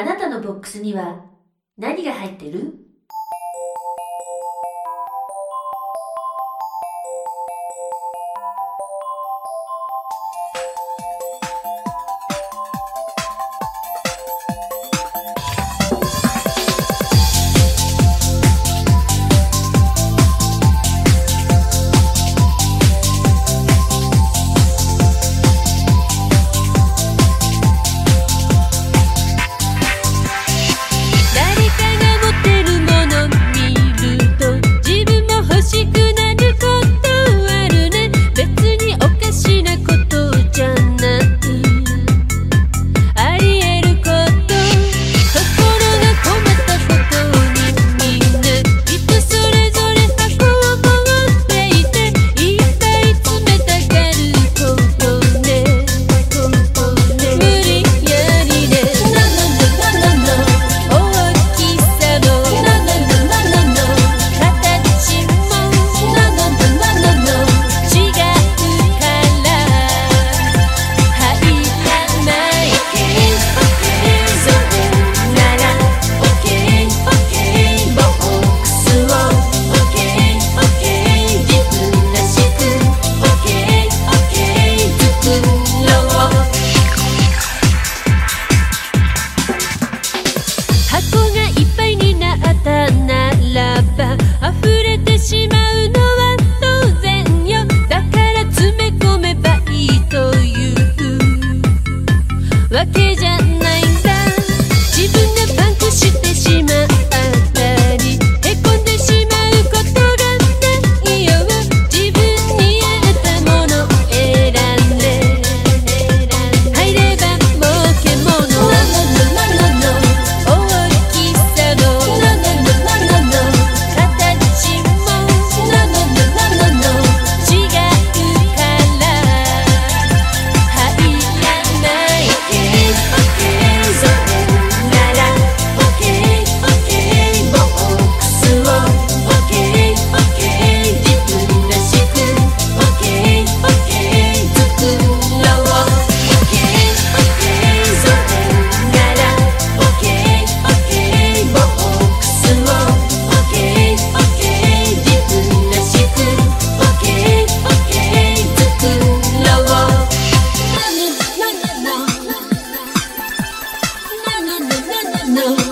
あなたのボックスには何が入ってる？know.